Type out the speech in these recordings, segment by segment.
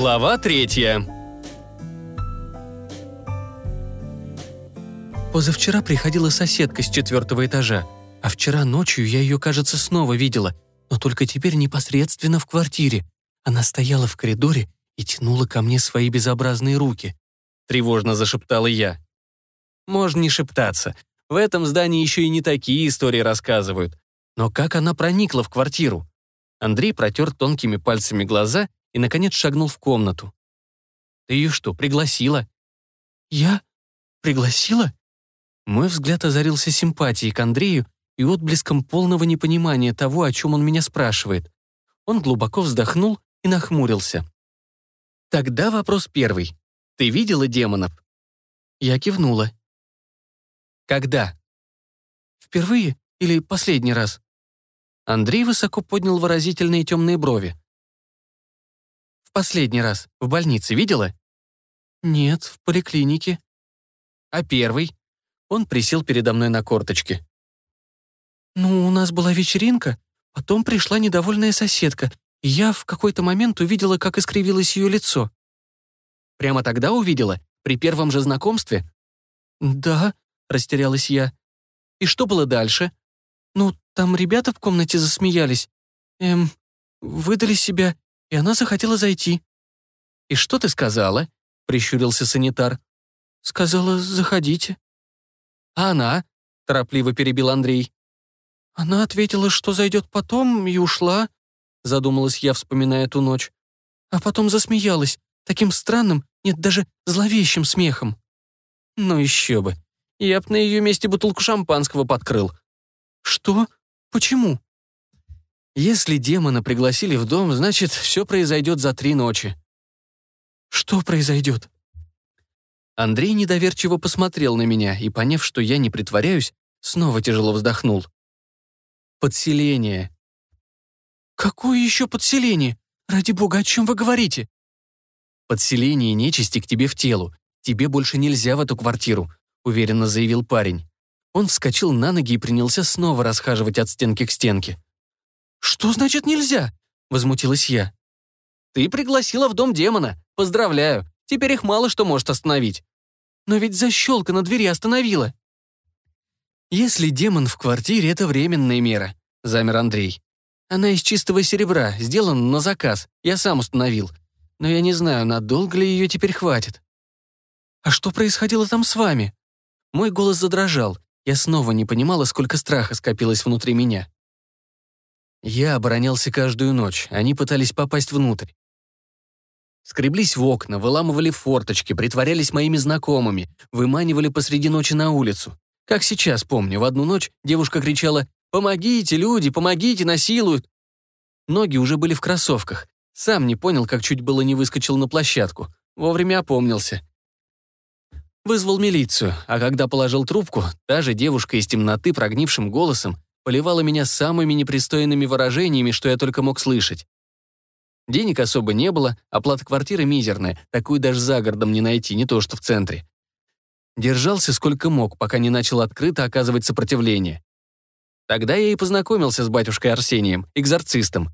Глава третья. Позавчера приходила соседка с четвертого этажа, а вчера ночью я ее, кажется, снова видела, но только теперь непосредственно в квартире. Она стояла в коридоре и тянула ко мне свои безобразные руки. Тревожно зашептала я. Можно не шептаться. В этом здании еще и не такие истории рассказывают. Но как она проникла в квартиру? Андрей протер тонкими пальцами глаза и, наконец, шагнул в комнату. «Ты ее что, пригласила?» «Я? Пригласила?» Мой взгляд озарился симпатией к Андрею и отблеском полного непонимания того, о чем он меня спрашивает. Он глубоко вздохнул и нахмурился. «Тогда вопрос первый. Ты видела демонов?» Я кивнула. «Когда?» «Впервые или последний раз?» Андрей высоко поднял выразительные темные брови. «В последний раз. В больнице видела?» «Нет, в поликлинике». «А первый?» Он присел передо мной на корточки. «Ну, у нас была вечеринка, потом пришла недовольная соседка, и я в какой-то момент увидела, как искривилось ее лицо». «Прямо тогда увидела? При первом же знакомстве?» «Да», — растерялась я. «И что было дальше?» «Ну, там ребята в комнате засмеялись. Эм, выдали себя, и она захотела зайти». «И что ты сказала?» — прищурился санитар. «Сказала, заходите». «А она?» — торопливо перебил Андрей. Она ответила, что зайдет потом, и ушла, задумалась я, вспоминая ту ночь. А потом засмеялась, таким странным, нет, даже зловещим смехом. Ну еще бы. Я б на ее месте бутылку шампанского подкрыл. Что? Почему? Если демона пригласили в дом, значит, все произойдет за три ночи. Что произойдет? Андрей недоверчиво посмотрел на меня и, поняв, что я не притворяюсь, снова тяжело вздохнул. Подселение. Какое еще подселение? Ради бога, о чем вы говорите? Подселение нечисти к тебе в телу. Тебе больше нельзя в эту квартиру, уверенно заявил парень. Он вскочил на ноги и принялся снова расхаживать от стенки к стенке. «Что значит нельзя?» — возмутилась я. «Ты пригласила в дом демона. Поздравляю. Теперь их мало что может остановить». «Но ведь защелка на двери остановила». «Если демон в квартире, это временная мера», — замер Андрей. «Она из чистого серебра, сделана на заказ, я сам установил. Но я не знаю, надолго ли ее теперь хватит». «А что происходило там с вами?» Мой голос задрожал. Я снова не понимала, сколько страха скопилось внутри меня. Я оборонялся каждую ночь, они пытались попасть внутрь. Скреблись в окна, выламывали форточки, притворялись моими знакомыми, выманивали посреди ночи на улицу. Как сейчас помню, в одну ночь девушка кричала «Помогите, люди, помогите, насилуют!» Ноги уже были в кроссовках. Сам не понял, как чуть было не выскочил на площадку. Вовремя опомнился. Вызвал милицию, а когда положил трубку, та же девушка из темноты прогнившим голосом поливала меня самыми непристойными выражениями, что я только мог слышать. Денег особо не было, оплата квартиры мизерная, такую даже за городом не найти, не то что в центре. Держался сколько мог, пока не начал открыто оказывать сопротивление. Тогда я и познакомился с батюшкой Арсением, экзорцистом.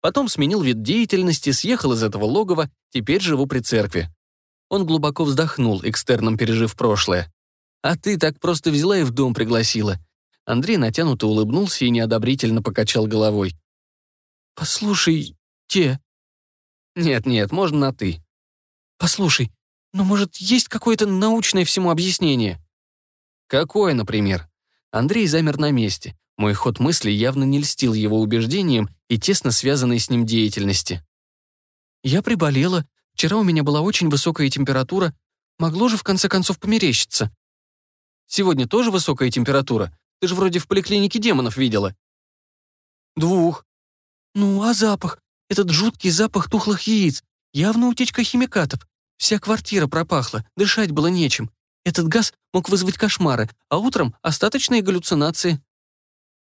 Потом сменил вид деятельности, съехал из этого логова, теперь живу при церкви. Он глубоко вздохнул, экстерном пережив прошлое. «А ты так просто взяла и в дом пригласила». Андрей натянуто улыбнулся и неодобрительно покачал головой. «Послушай, те...» «Нет-нет, можно на «ты». «Послушай, но, может, есть какое-то научное всему объяснение?» «Какое, например?» Андрей замер на месте. Мой ход мысли явно не льстил его убеждениям и тесно связанной с ним деятельности. «Я приболела. Вчера у меня была очень высокая температура. Могло же, в конце концов, померещиться». «Сегодня тоже высокая температура? Ты же вроде в поликлинике демонов видела». «Двух». «Ну, а запах? Этот жуткий запах тухлых яиц. Явно утечка химикатов. Вся квартира пропахла, дышать было нечем. Этот газ мог вызвать кошмары, а утром — остаточные галлюцинации.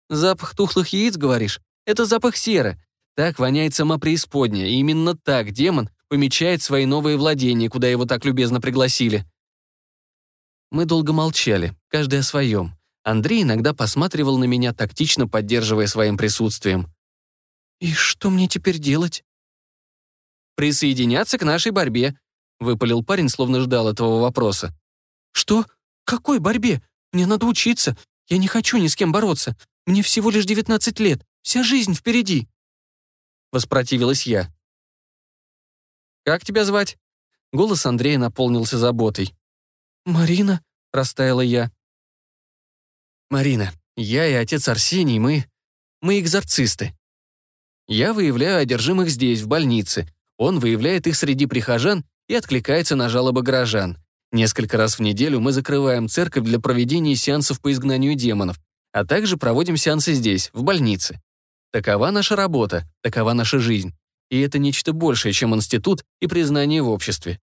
Запах тухлых яиц, говоришь? Это запах серы. Так воняет сама преисподняя, и именно так демон помечает свои новые владения, куда его так любезно пригласили. Мы долго молчали, каждый о своем. Андрей иногда посматривал на меня, тактично поддерживая своим присутствием. «И что мне теперь делать?» присоединяться к нашей борьбе», — выпалил парень, словно ждал этого вопроса. «Что? Какой борьбе? Мне надо учиться. Я не хочу ни с кем бороться. Мне всего лишь 19 лет. Вся жизнь впереди». Воспротивилась я. «Как тебя звать?» Голос Андрея наполнился заботой. «Марина», — растаяла я. «Марина, я и отец Арсений, мы... мы экзорцисты. Я выявляю одержимых здесь, в больнице. Он выявляет их среди прихожан и откликается на жалобы горожан. Несколько раз в неделю мы закрываем церковь для проведения сеансов по изгнанию демонов, а также проводим сеансы здесь, в больнице. Такова наша работа, такова наша жизнь. И это нечто большее, чем институт и признание в обществе.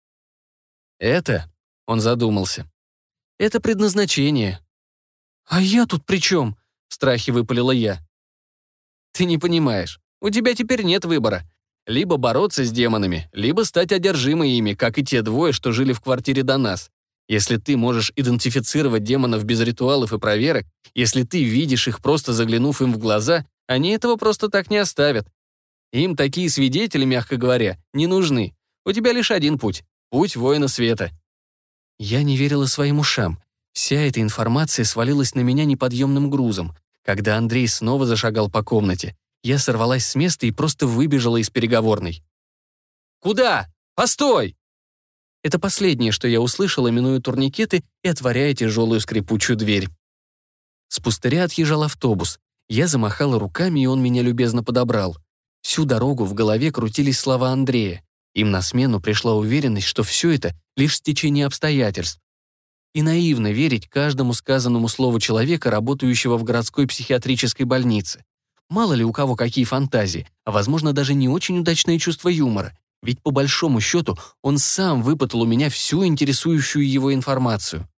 Это, он задумался, это предназначение. «А я тут при чем?» — в страхе выпалила я. Ты не понимаешь. У тебя теперь нет выбора. Либо бороться с демонами, либо стать одержимой ими, как и те двое, что жили в квартире до нас. Если ты можешь идентифицировать демонов без ритуалов и проверок, если ты видишь их, просто заглянув им в глаза, они этого просто так не оставят. Им такие свидетели, мягко говоря, не нужны. У тебя лишь один путь — путь воина света. Я не верила своим ушам. Вся эта информация свалилась на меня неподъемным грузом. Когда Андрей снова зашагал по комнате, я сорвалась с места и просто выбежала из переговорной. «Куда? Постой!» Это последнее, что я услышала, минуя турникеты и отворяя тяжелую скрипучую дверь. С пустыря отъезжал автобус. Я замахала руками, и он меня любезно подобрал. Всю дорогу в голове крутились слова Андрея. Им на смену пришла уверенность, что все это — лишь стечение обстоятельств. И наивно верить каждому сказанному слову человека, работающего в городской психиатрической больнице. Мало ли у кого какие фантазии, а возможно даже не очень удачное чувство юмора. Ведь по большому счету он сам выпытал у меня всю интересующую его информацию.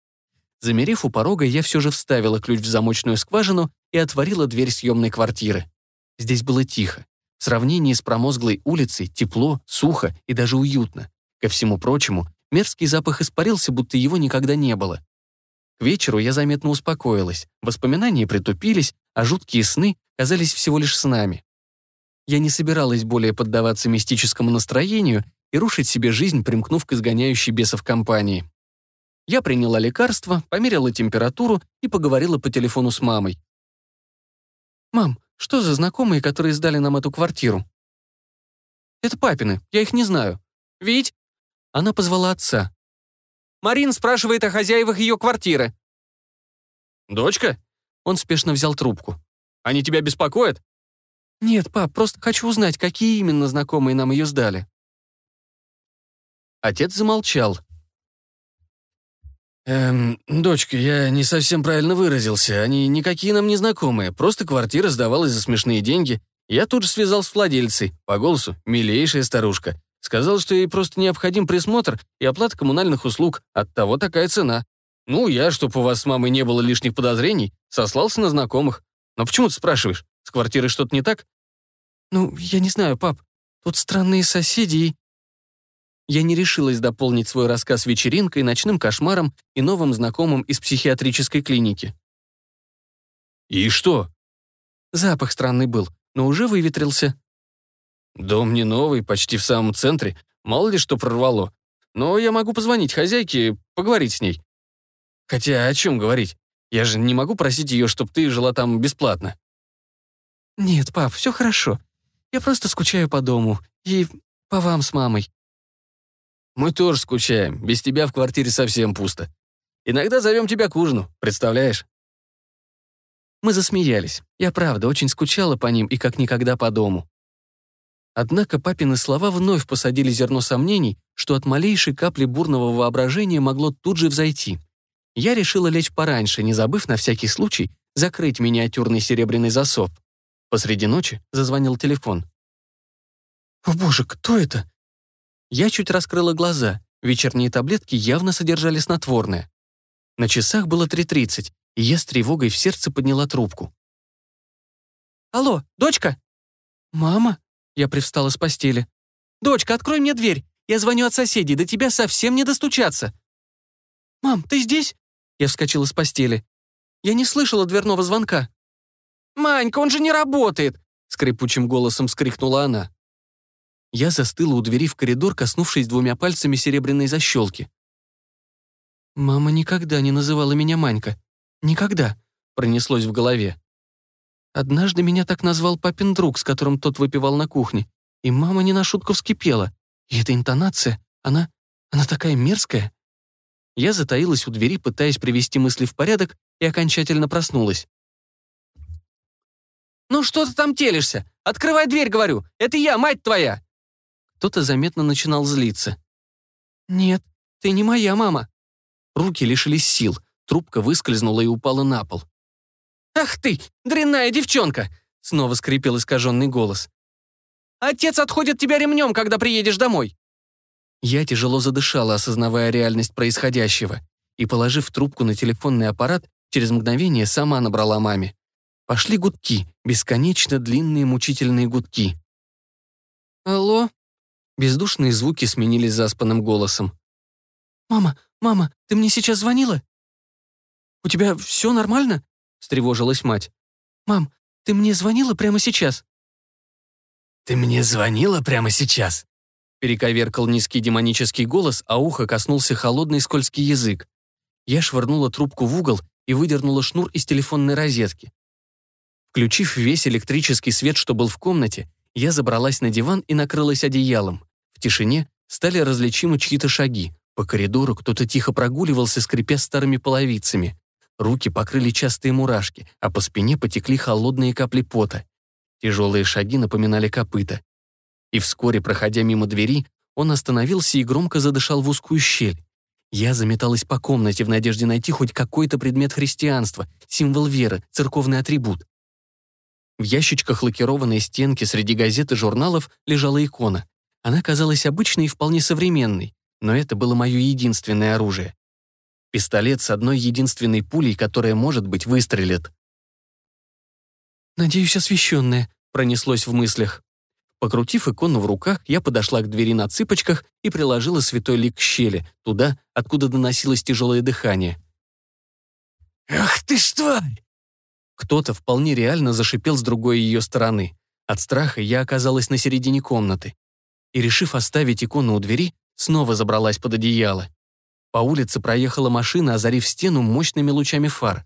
Замерев у порога, я все же вставила ключ в замочную скважину и отворила дверь съемной квартиры. Здесь было тихо. В сравнении с промозглой улицей тепло, сухо и даже уютно. Ко всему прочему, мерзкий запах испарился, будто его никогда не было. К вечеру я заметно успокоилась, воспоминания притупились, а жуткие сны казались всего лишь снами. Я не собиралась более поддаваться мистическому настроению и рушить себе жизнь, примкнув к изгоняющей бесов компании. Я приняла лекарство, померила температуру и поговорила по телефону с мамой. «Мам, что за знакомые, которые сдали нам эту квартиру?» «Это папины, я их не знаю». «Вить?» Она позвала отца. «Марин спрашивает о хозяевах ее квартиры». «Дочка?» Он спешно взял трубку. «Они тебя беспокоят?» «Нет, пап, просто хочу узнать, какие именно знакомые нам ее сдали». Отец замолчал. «Эм, дочка, я не совсем правильно выразился. Они никакие нам не знакомые. Просто квартира сдавалась за смешные деньги. Я тут же связался с владельцей. По голосу милейшая старушка. Сказал, что ей просто необходим присмотр и оплата коммунальных услуг. Оттого такая цена. Ну, я, чтоб у вас с мамой не было лишних подозрений, сослался на знакомых. Но почему ты спрашиваешь? С квартирой что-то не так? Ну, я не знаю, пап. Тут странные соседи и... Я не решилась дополнить свой рассказ вечеринкой, ночным кошмаром и новым знакомым из психиатрической клиники. «И что?» Запах странный был, но уже выветрился. «Дом не новый, почти в самом центре. Мало ли что прорвало. Но я могу позвонить хозяйке, поговорить с ней. Хотя о чем говорить? Я же не могу просить ее, чтобы ты жила там бесплатно». «Нет, пап, все хорошо. Я просто скучаю по дому. И по вам с мамой. Мы тоже скучаем. Без тебя в квартире совсем пусто. Иногда зовем тебя к ужину, представляешь?» Мы засмеялись. Я правда очень скучала по ним и как никогда по дому. Однако папины слова вновь посадили зерно сомнений, что от малейшей капли бурного воображения могло тут же взойти. Я решила лечь пораньше, не забыв на всякий случай закрыть миниатюрный серебряный засов. Посреди ночи зазвонил телефон. «О боже, кто это?» Я чуть раскрыла глаза. Вечерние таблетки явно содержали снотворное. На часах было 3.30, и я с тревогой в сердце подняла трубку. «Алло, дочка?» «Мама?» Я привстала с постели. «Дочка, открой мне дверь! Я звоню от соседей, до тебя совсем не достучаться!» «Мам, ты здесь?» Я вскочила с постели. Я не слышала дверного звонка. «Манька, он же не работает!» Скрипучим голосом скрикнула она. Я застыла у двери в коридор, коснувшись двумя пальцами серебряной защелки. «Мама никогда не называла меня Манька. Никогда», — пронеслось в голове. Однажды меня так назвал папин друг, с которым тот выпивал на кухне, и мама не на шутку вскипела. И эта интонация, она... она такая мерзкая. Я затаилась у двери, пытаясь привести мысли в порядок, и окончательно проснулась. «Ну что ты там телишься? Открывай дверь, говорю! Это я, мать твоя!» Кто-то заметно начинал злиться. «Нет, ты не моя мама». Руки лишились сил, трубка выскользнула и упала на пол. «Ах ты, дрянная девчонка!» Снова скрипел искаженный голос. «Отец отходит тебя ремнем, когда приедешь домой!» Я тяжело задышала, осознавая реальность происходящего, и, положив трубку на телефонный аппарат, через мгновение сама набрала маме. Пошли гудки, бесконечно длинные мучительные гудки. «Алло?» Бездушные звуки сменились заспанным голосом. «Мама, мама, ты мне сейчас звонила?» «У тебя все нормально?» — встревожилась мать. «Мам, ты мне звонила прямо сейчас?» «Ты мне звонила прямо сейчас?» Перековеркал низкий демонический голос, а ухо коснулся холодный скользкий язык. Я швырнула трубку в угол и выдернула шнур из телефонной розетки. Включив весь электрический свет, что был в комнате, я забралась на диван и накрылась одеялом. В тишине стали различимы чьи-то шаги. По коридору кто-то тихо прогуливался, скрипя старыми половицами. Руки покрыли частые мурашки, а по спине потекли холодные капли пота. Тяжелые шаги напоминали копыта. И вскоре, проходя мимо двери, он остановился и громко задышал в узкую щель. Я заметалась по комнате в надежде найти хоть какой-то предмет христианства, символ веры, церковный атрибут. В ящичках лакированной стенки среди газет и журналов лежала икона. Она казалась обычной и вполне современной, но это было мое единственное оружие. Пистолет с одной единственной пулей, которая, может быть, выстрелит. «Надеюсь, освещенная», — пронеслось в мыслях. Покрутив икону в руках, я подошла к двери на цыпочках и приложила святой лик к щели, туда, откуда доносилось тяжелое дыхание. «Ах ты ж тварь!» Кто-то вполне реально зашипел с другой ее стороны. От страха я оказалась на середине комнаты. И, решив оставить икону у двери, снова забралась под одеяло. По улице проехала машина, озарив стену мощными лучами фар.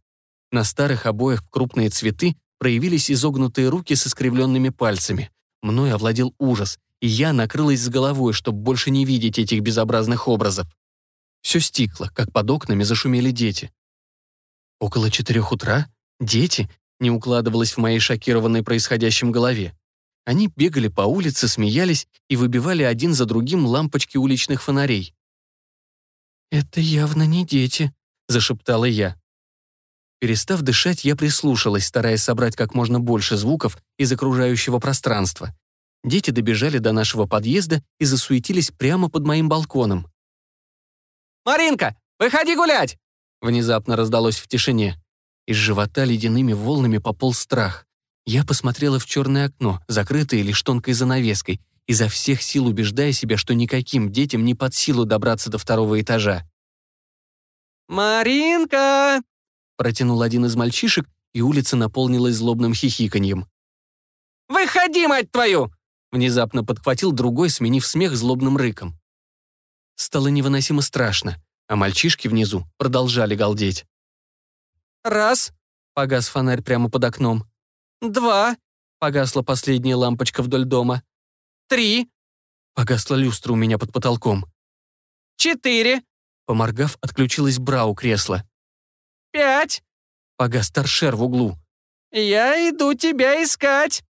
На старых обоях крупные цветы проявились изогнутые руки с искривленными пальцами. Мной овладел ужас, и я накрылась с головой, чтобы больше не видеть этих безобразных образов. Все стихло, как под окнами зашумели дети. Около четырех утра Дети не укладывалось в моей шокированной происходящим голове. Они бегали по улице, смеялись и выбивали один за другим лампочки уличных фонарей. «Это явно не дети», — зашептала я. Перестав дышать, я прислушалась, стараясь собрать как можно больше звуков из окружающего пространства. Дети добежали до нашего подъезда и засуетились прямо под моим балконом. «Маринка, выходи гулять!» Внезапно раздалось в тишине. Из живота ледяными волнами пополз страх. Я посмотрела в черное окно, закрытое лишь тонкой занавеской, изо всех сил убеждая себя, что никаким детям не под силу добраться до второго этажа. «Маринка!» — протянул один из мальчишек, и улица наполнилась злобным хихиканьем. «Выходи, мать твою!» — внезапно подхватил другой, сменив смех злобным рыком. Стало невыносимо страшно, а мальчишки внизу продолжали галдеть. Раз. Погас фонарь прямо под окном. Два. Погасла последняя лампочка вдоль дома. Три. Погасла люстра у меня под потолком. Четыре. Поморгав, отключилась бра у кресла. Пять. Погас торшер в углу. «Я иду тебя искать!»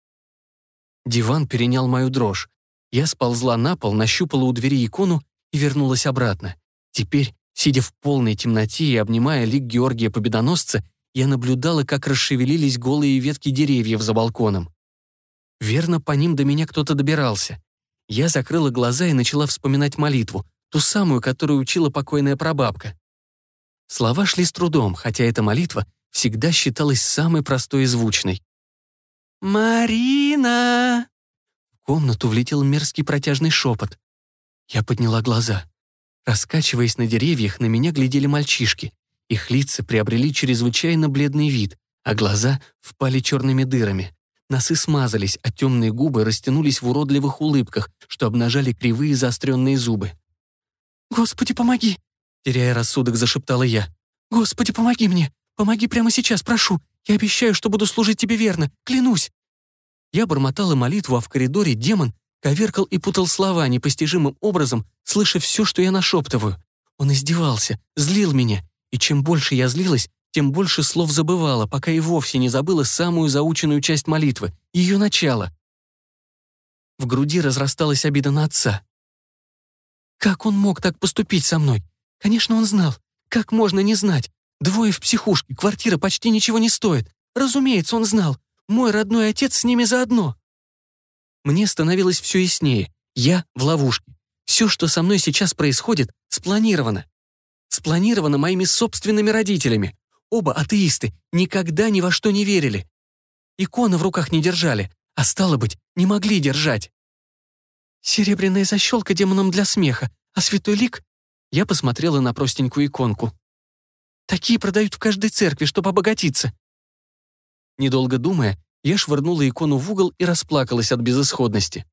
Диван перенял мою дрожь. Я сползла на пол, нащупала у двери икону и вернулась обратно. Теперь Сидя в полной темноте и обнимая лик Георгия Победоносца, я наблюдала, как расшевелились голые ветки деревьев за балконом. Верно, по ним до меня кто-то добирался. Я закрыла глаза и начала вспоминать молитву, ту самую, которую учила покойная прабабка. Слова шли с трудом, хотя эта молитва всегда считалась самой простой и звучной. «Марина!» В комнату влетел мерзкий протяжный шепот. Я подняла глаза. Раскачиваясь на деревьях, на меня глядели мальчишки. Их лица приобрели чрезвычайно бледный вид, а глаза впали черными дырами. Носы смазались, а темные губы растянулись в уродливых улыбках, что обнажали кривые заостренные зубы. «Господи, помоги!» Теряя рассудок, зашептала я. «Господи, помоги мне! Помоги прямо сейчас, прошу! Я обещаю, что буду служить тебе верно, клянусь!» Я бормотала молитву, а в коридоре демон коверкал и путал слова непостижимым образом, слыша все, что я нашептываю. Он издевался, злил меня, и чем больше я злилась, тем больше слов забывала, пока и вовсе не забыла самую заученную часть молитвы, ее начало. В груди разрасталась обида на отца. Как он мог так поступить со мной? Конечно, он знал. Как можно не знать? Двое в психушке, квартира почти ничего не стоит. Разумеется, он знал. Мой родной отец с ними заодно. Мне становилось все яснее. Я в ловушке. Все, что со мной сейчас происходит, спланировано. Спланировано моими собственными родителями. Оба атеисты, никогда ни во что не верили. Иконы в руках не держали, а стало быть, не могли держать. Серебряная защелка демоном для смеха, а святой лик... Я посмотрела на простенькую иконку. Такие продают в каждой церкви, чтобы обогатиться. Недолго думая, я швырнула икону в угол и расплакалась от безысходности.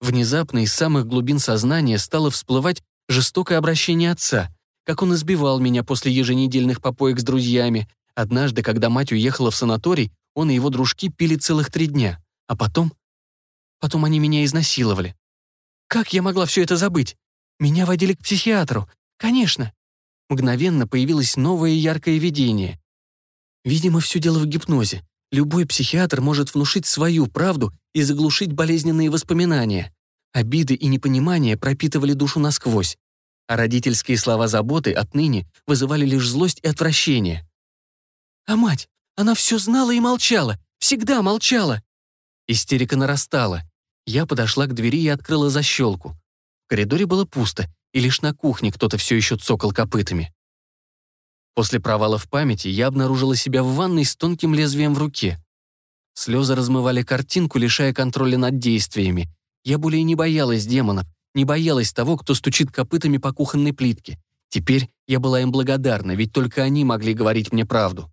Внезапно из самых глубин сознания стало всплывать жестокое обращение отца, как он избивал меня после еженедельных попоек с друзьями. Однажды, когда мать уехала в санаторий, он и его дружки пили целых три дня. А потом... Потом они меня изнасиловали. Как я могла все это забыть? Меня водили к психиатру. Конечно. Мгновенно появилось новое яркое видение. Видимо, все дело в гипнозе. Любой психиатр может внушить свою правду и заглушить болезненные воспоминания. Обиды и непонимание пропитывали душу насквозь, а родительские слова заботы отныне вызывали лишь злость и отвращение. «А мать, она все знала и молчала, всегда молчала!» Истерика нарастала. Я подошла к двери и открыла защелку. В коридоре было пусто, и лишь на кухне кто-то все еще цокал копытами. После провала в памяти я обнаружила себя в ванной с тонким лезвием в руке. Слезы размывали картинку, лишая контроля над действиями. Я более не боялась демонов, не боялась того, кто стучит копытами по кухонной плитке. Теперь я была им благодарна, ведь только они могли говорить мне правду.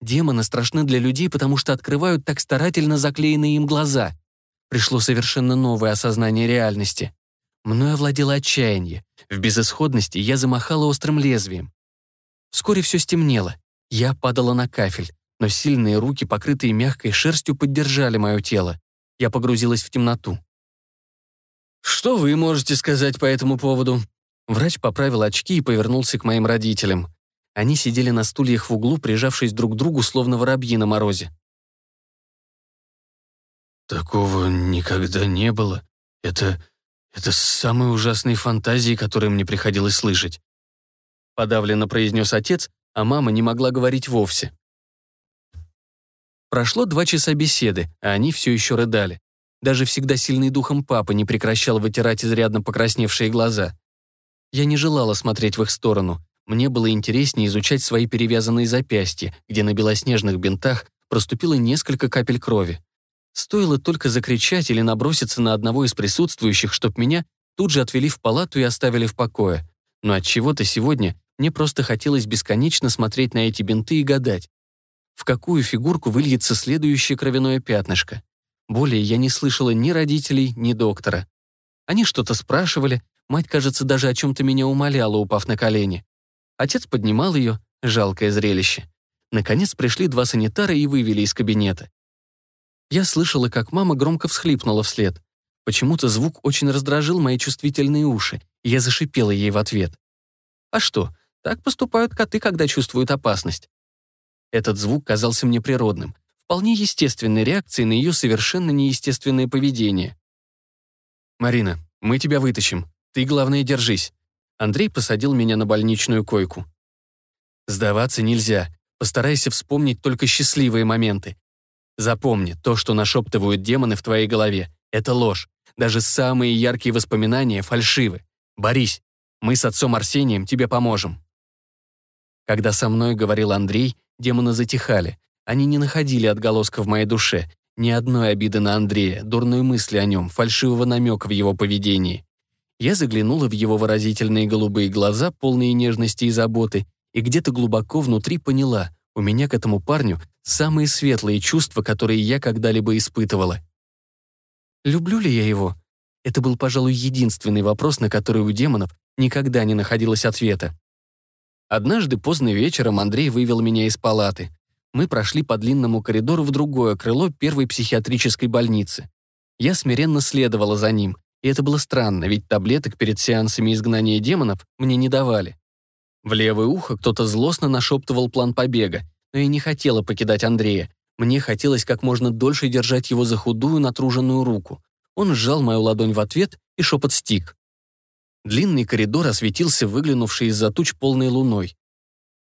Демоны страшны для людей, потому что открывают так старательно заклеенные им глаза. Пришло совершенно новое осознание реальности. Мною овладело отчаяние. В безысходности я замахала острым лезвием. Вскоре все стемнело. Я падала на кафель, но сильные руки, покрытые мягкой шерстью, поддержали мое тело. Я погрузилась в темноту. «Что вы можете сказать по этому поводу?» Врач поправил очки и повернулся к моим родителям. Они сидели на стульях в углу, прижавшись друг к другу, словно воробьи на морозе. «Такого никогда не было. Это «Это самые ужасные фантазии, которые мне приходилось слышать», подавленно произнес отец, а мама не могла говорить вовсе. Прошло два часа беседы, а они все еще рыдали. Даже всегда сильный духом папа не прекращал вытирать изрядно покрасневшие глаза. Я не желала смотреть в их сторону. Мне было интереснее изучать свои перевязанные запястья, где на белоснежных бинтах проступило несколько капель крови. Стоило только закричать или наброситься на одного из присутствующих, чтоб меня тут же отвели в палату и оставили в покое. Но от чего то сегодня мне просто хотелось бесконечно смотреть на эти бинты и гадать, в какую фигурку выльется следующее кровяное пятнышко. Более я не слышала ни родителей, ни доктора. Они что-то спрашивали, мать, кажется, даже о чем-то меня умоляла, упав на колени. Отец поднимал ее, жалкое зрелище. Наконец пришли два санитара и вывели из кабинета. Я слышала, как мама громко всхлипнула вслед. Почему-то звук очень раздражил мои чувствительные уши, и я зашипела ей в ответ. А что, так поступают коты, когда чувствуют опасность. Этот звук казался мне природным, вполне естественной реакцией на ее совершенно неестественное поведение. «Марина, мы тебя вытащим. Ты, главное, держись». Андрей посадил меня на больничную койку. «Сдаваться нельзя. Постарайся вспомнить только счастливые моменты. Запомни, то, что нашептывают демоны в твоей голове, это ложь. Даже самые яркие воспоминания фальшивы. Борись. Мы с отцом Арсением тебе поможем. Когда со мной говорил Андрей, демоны затихали. Они не находили отголоска в моей душе, ни одной обиды на Андрея, дурной мысли о нем, фальшивого намека в его поведении. Я заглянула в его выразительные голубые глаза, полные нежности и заботы, и где-то глубоко внутри поняла, у меня к этому парню самые светлые чувства, которые я когда-либо испытывала. Люблю ли я его? Это был, пожалуй, единственный вопрос, на который у демонов никогда не находилось ответа. Однажды поздно вечером Андрей вывел меня из палаты. Мы прошли по длинному коридору в другое крыло первой психиатрической больницы. Я смиренно следовала за ним, и это было странно, ведь таблеток перед сеансами изгнания демонов мне не давали. В левое ухо кто-то злостно нашептывал план побега, но я не хотела покидать Андрея. Мне хотелось как можно дольше держать его за худую, натруженную руку. Он сжал мою ладонь в ответ, и шепот стих. Длинный коридор осветился выглянувшей из-за туч полной луной.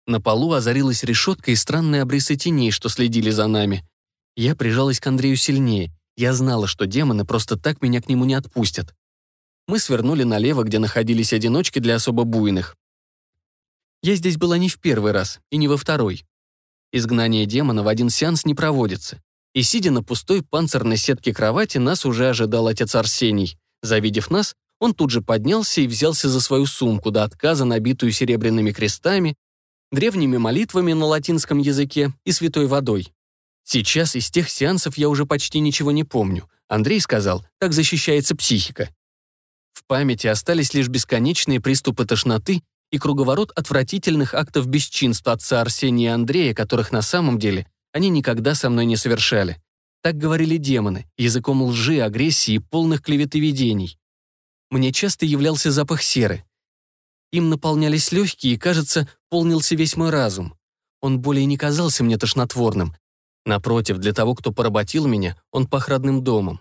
На полу озарилась решетка и странные обрысы теней, что следили за нами. Я прижалась к Андрею сильнее. Я знала, что демоны просто так меня к нему не отпустят. Мы свернули налево, где находились одиночки для особо буйных. Я здесь была не в первый раз и не во второй. Изгнание демона в один сеанс не проводится. И сидя на пустой панцирной сетке кровати, нас уже ожидал отец Арсений. Завидев нас, он тут же поднялся и взялся за свою сумку до отказа, набитую серебряными крестами, древними молитвами на латинском языке и святой водой. Сейчас из тех сеансов я уже почти ничего не помню. Андрей сказал, как защищается психика. В памяти остались лишь бесконечные приступы тошноты и круговорот отвратительных актов бесчинства отца Арсения и Андрея, которых на самом деле они никогда со мной не совершали. Так говорили демоны, языком лжи, агрессии и полных клеветоведений. Мне часто являлся запах серы. Им наполнялись легкие, и, кажется, полнился весь мой разум. Он более не казался мне тошнотворным. Напротив, для того, кто поработил меня, он пах родным домом.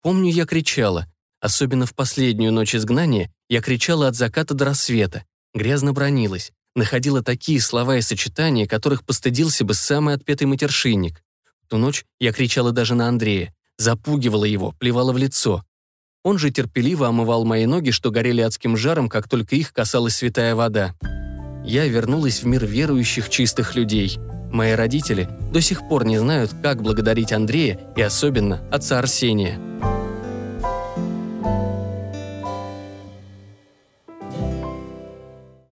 Помню, я кричала. Особенно в последнюю ночь изгнания я кричала от заката до рассвета грязно бронилась, находила такие слова и сочетания, которых постыдился бы самый отпетый матершинник. В ту ночь я кричала даже на Андрея, запугивала его, плевала в лицо. Он же терпеливо омывал мои ноги, что горели адским жаром, как только их касалась святая вода. Я вернулась в мир верующих чистых людей. Мои родители до сих пор не знают, как благодарить Андрея и особенно отца Арсения.